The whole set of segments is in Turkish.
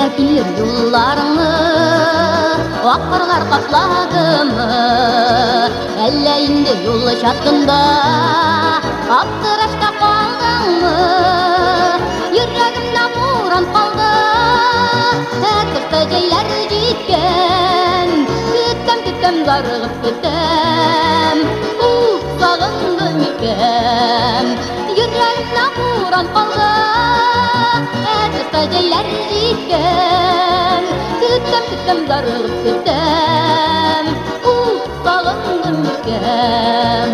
Әллә килер юлларыңны Акбарлар капладымы Әллә инде юл чатында Аптырашта калдыңмы Йөрәгемдә буран калды Әкірті жәйләр җиткән Көтәм, көтәм, зарыгып көтәм Ух, сағынды микәм Йөрәгемдә буран калды Әкірті жәйләр җиткән Көтәм, көтәм, зарыгып көтәм Ух, сағынды микәм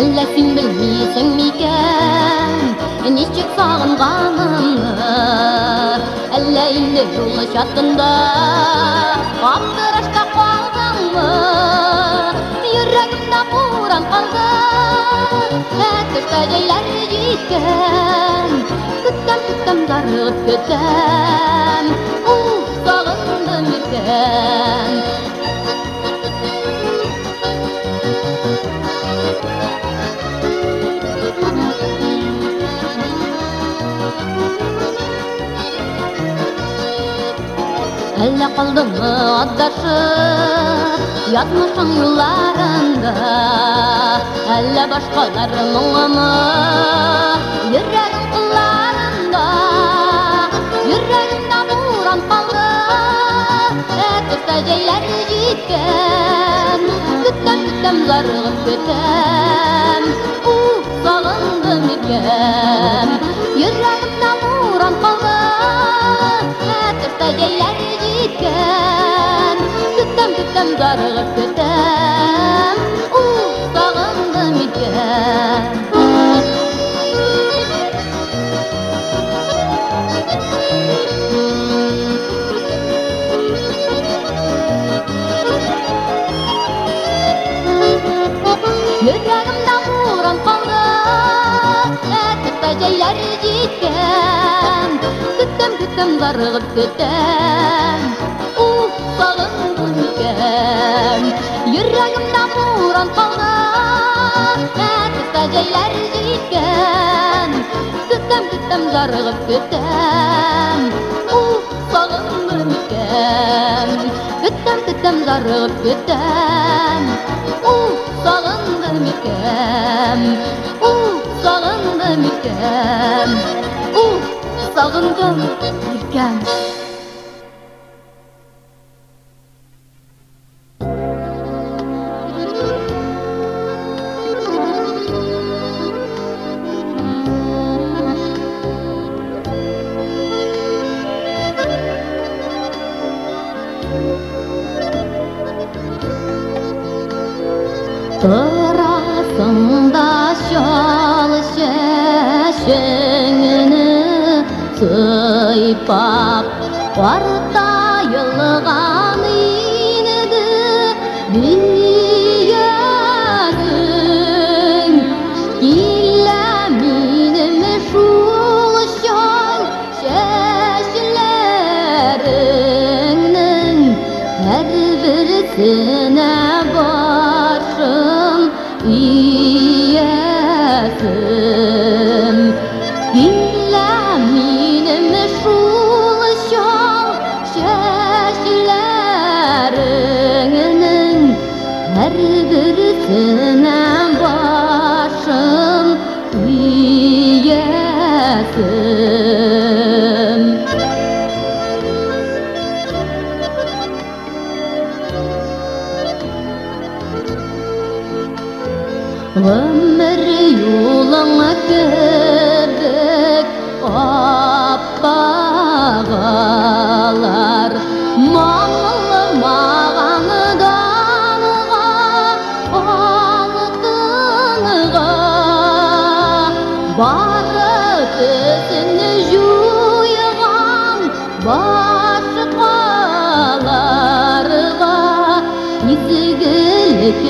Әллә син белмисең микән Ничек сағынғанымны Әллә инде юл чатында Аптырашта калдыңмы Йөрәгемдә буран калды Әтешкә җәйләр җиткән Көтәм, көтәм, зарыгып көтәм Ух, сағындым икән Әллә калдыңмы адашып Ятмышың юлларында Әллә башкалар моңымы Йөрәгең кулларында Йөрәгемдә буран калды Әтешкә җәйләр җиткән Көтәм, көтәм, зарыгып көтәм Ух, сагындым икән Йөрәгемдә буран калды Әтешкә җәйләр җиткән Көтәм, көтәм, зарыгып көтәм Ух, сагындым икән Көтәм, көтәм, зарыгып көтәм Ух, сагындым икән Йөрәгемдә буран калды Әтеккә җәйләр җиткән Көтәм, көтәм, зарыгып көтәм Ух, сагындым икән Көтәм, көтәм, зарыгып көтәм Ух, сагындым икән Ух, сагындым икән Ух, savundum bir gün сыйпап Арта йылған иніді бүйәсің Килә минем шул шал шәшләріңнің Һәр ағылар маңлы маған данға алтынға бары төсін жуйған басқаларға езгілік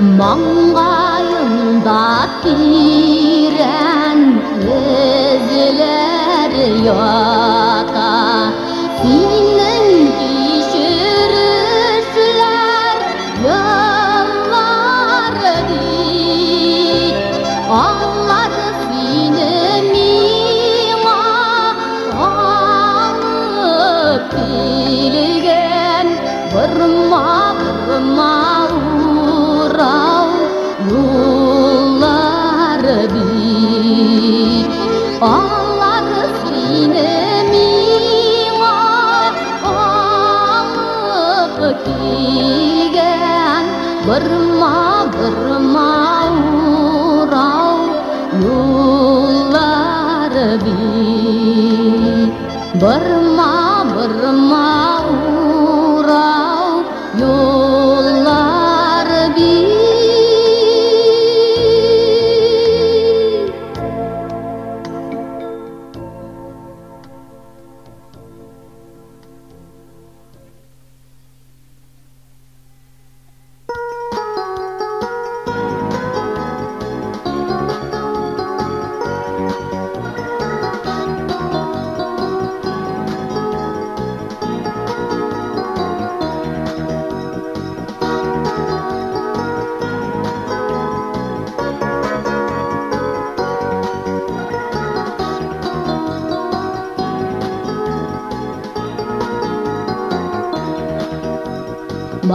Mangayımda giren izler yok.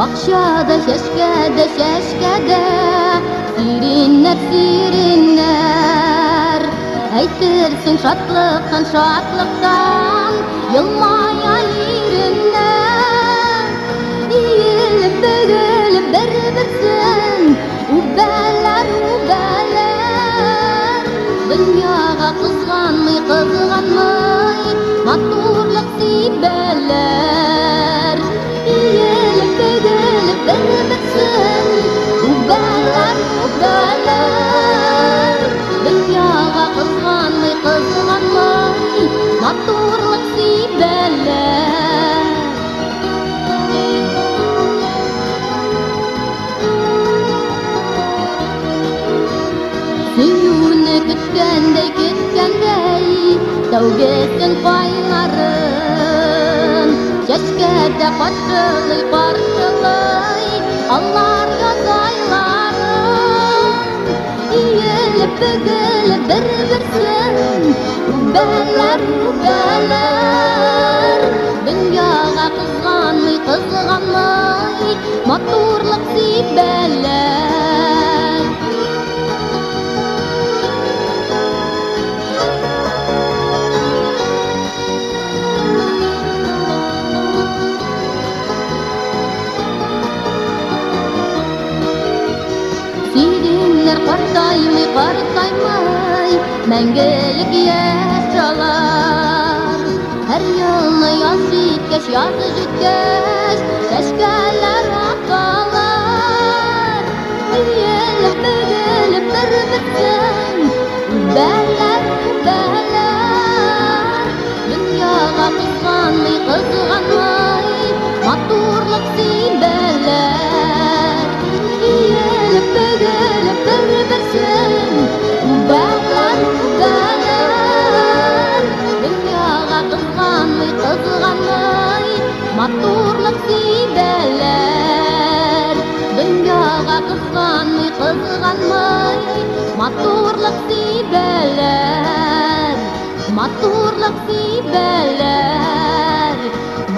Бақшада шәшкәдә шәшкәдә Сириннәр сириннәр Әйтерсең шатлыктан шатлыктан Елмая иреннәр Иелеп бөгелеп бер-берсен Үбәләр үбәләр Дөньяга кызганмый кызганмый Матурлык сибәләр Suyune ketkenday ketkenday Tauge sen kwaya Әді қаттылый барсылый Аллар язайларын Иеліп бүгіліп бір-бірсін Бәләр бәләр Дүнияға қызғанмай қызғанмай Матурлық сибәләр мәңгелек йәш алар. Һәр йылны яз җиткәч, яз җиткәч, сәскәләр аталар. Иелеп, бөгелеп, бер-берсен, үбәләр, үбәләр. Дөньяға ҡыҙғанмый, ҡыҙғанмый, матурлык сибәләр. Иелеп, бөгелеп, бер-берсен, матурлык сибәләр. Дөньяға ҡыҙғанмый, ҡыҙғанмый, матурлык сибәләр. Матурлык сибәләр.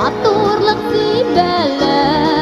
Матурлык сибәләр.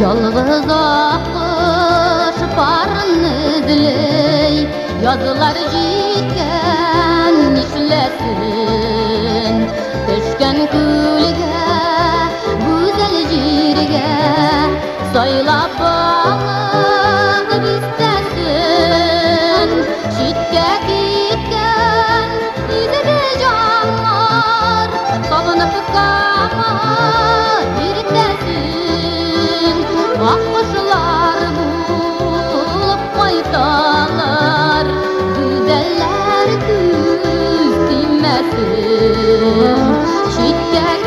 Yalgız akış barını diley Yazılar җиткән нишләсен Төшкән күлгә, гүзәл җиргә Сайлап алып бистәсен Читкә киткән изге җаннар Табынып кама kuşlar bulup kaytalar Güzeller küz dinmesin. Şitke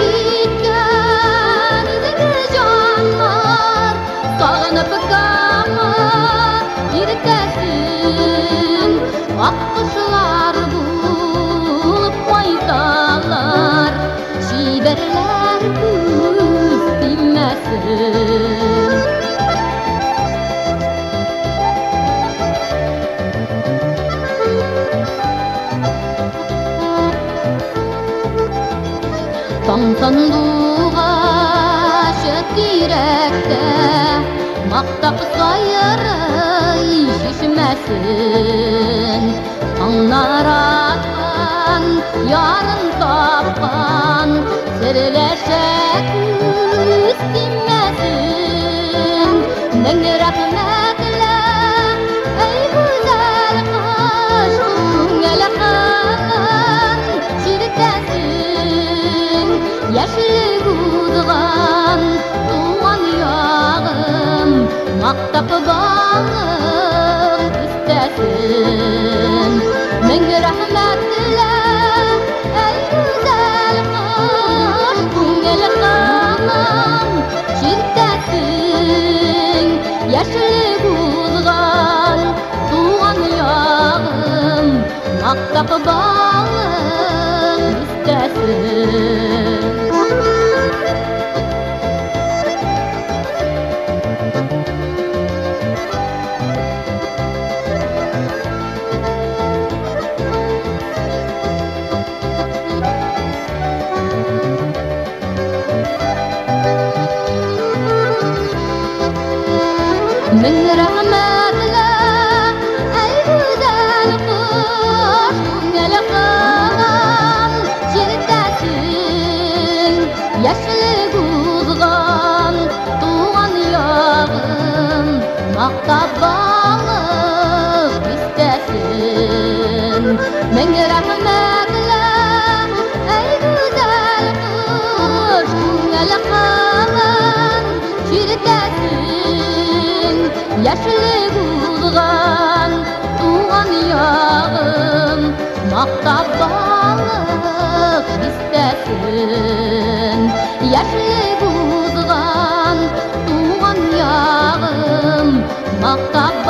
Taң sanduğa şetirekte Maqtaq sayırı şişmesin Tаңlar atқан, yarın tapқан Серләшә күз тимәсин Мең рәхмәтле, Aktapı bağım üstesin Min rahmet dile ey güzel kız. Kungel kanım şiddetin Yeşil kuzgan doğan yağım. Aktapı bağım üstesin Yeşili bulgan tuğan yağım Maqtab balık istesin Yeşili bulgan tuğan yağım Maqtab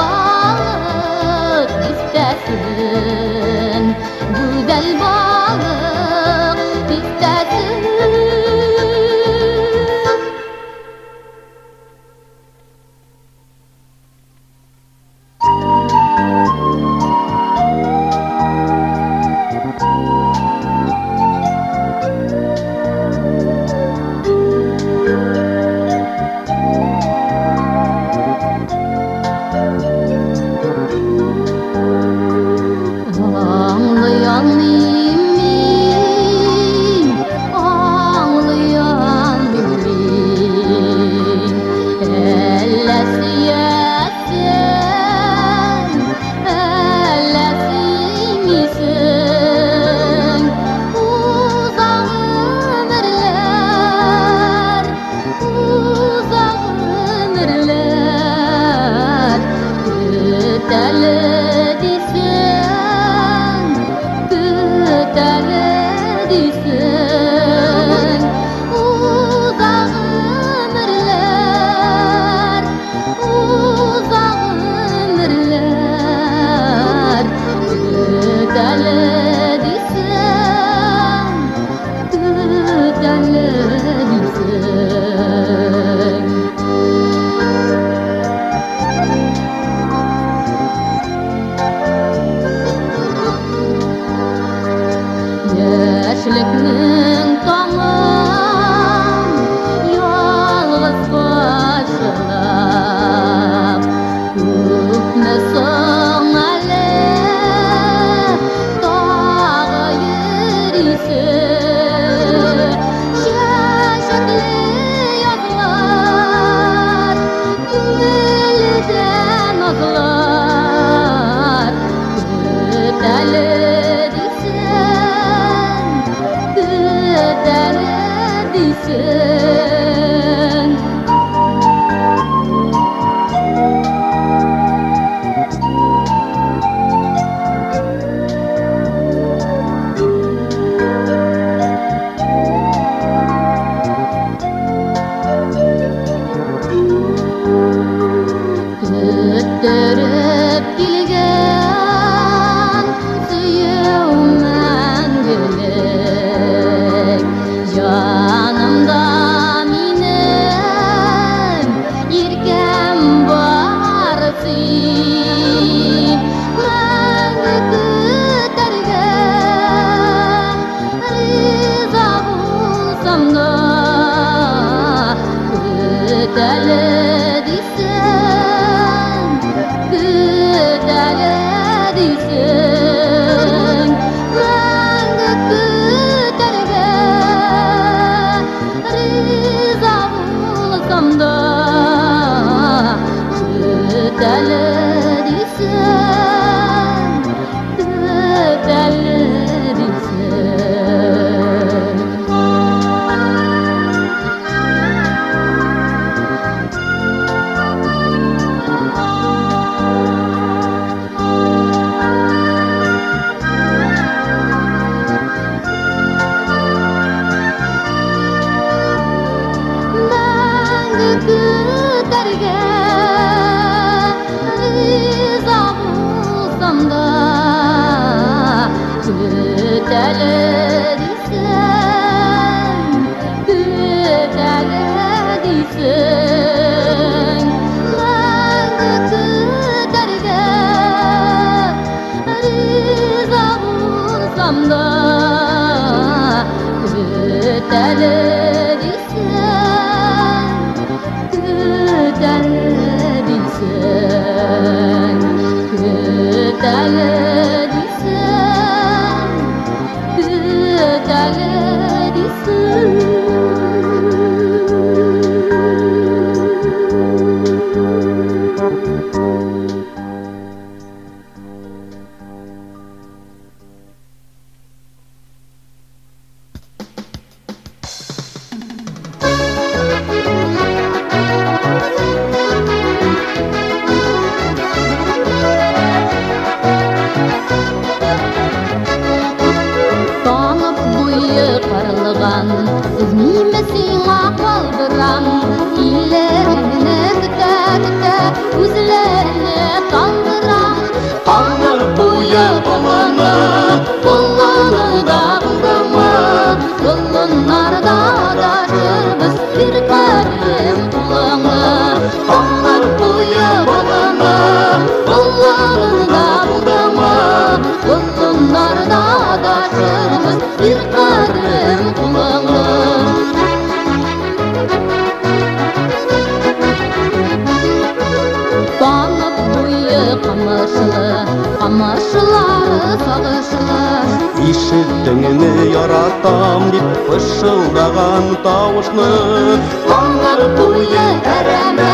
тормышны Аңлар туе әрәмә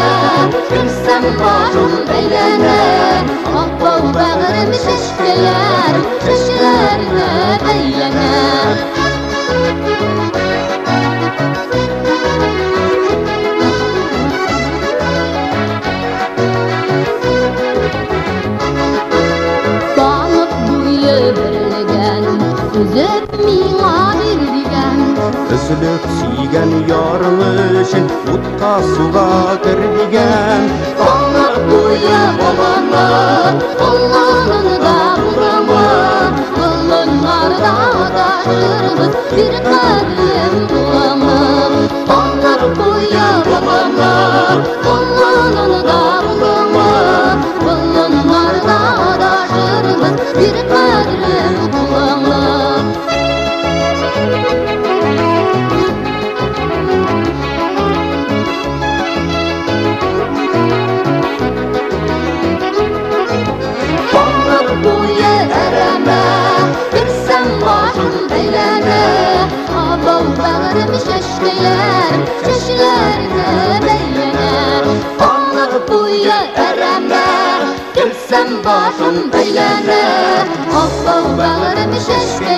Кемсәм башым бәйләнә Ак бау бәгырем шешкеләр nosso lar. Allah'ım eyleme Allah bağlarım şeşke